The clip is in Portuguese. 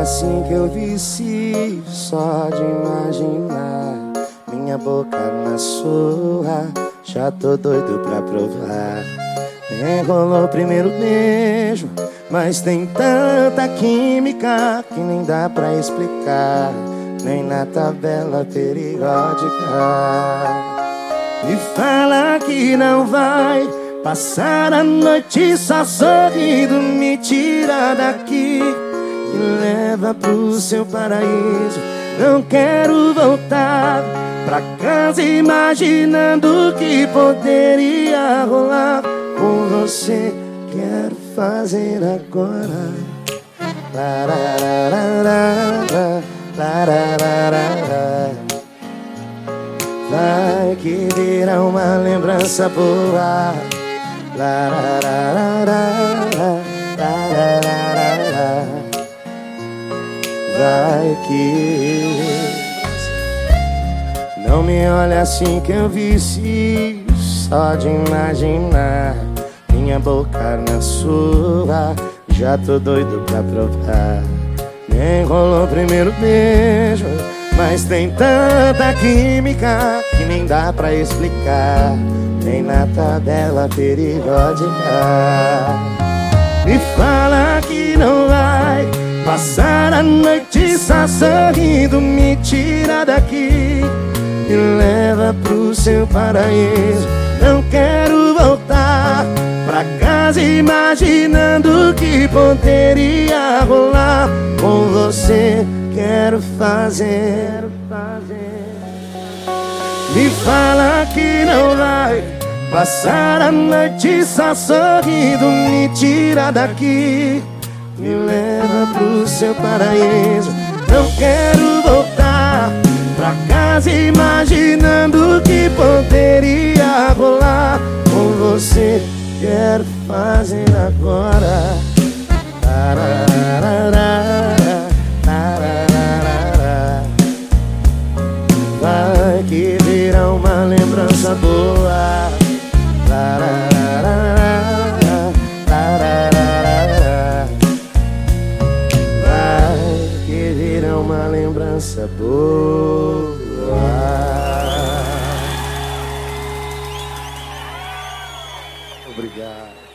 assim que eu vici Só de imaginar. Minha boca na sua Já tô doido pra provar. Nem rolou o primeiro beijo Mas tem tanta química Que nem dá pra explicar. Nem na tabela periódica. Me fala que não vai Passar a noite só sorrindo Me tira daqui Me leva pro seu paraíso. Não quero voltar pra casa Imaginando que poderia rolar Com você. Quero fazer agora. Larararara, larararara. Vai que vira uma lembrança boa Não me olha assim que eu vici Só de imaginar. Minha boca na sua Já tô doido pra provar. Nem rolou o primeiro beijo Mas tem tanta química Que nem dá pra explicar. Nem na tabela periódica. Me fala que não vai passar a noite sorrindo, me tira daqui, me leva pro seu paraíso. Não quero voltar pra casa imaginando que poderia rolar com você. Quero fazer. Me fala que não vai Passar a noite só sorrindo Me tira daqui seu paraíso. Não quero voltar pra casa imaginando o que poderia rolar. Com você quero fazer agora. Vai que virá uma lembrança boa. é uma lembrança boa. Obrigado.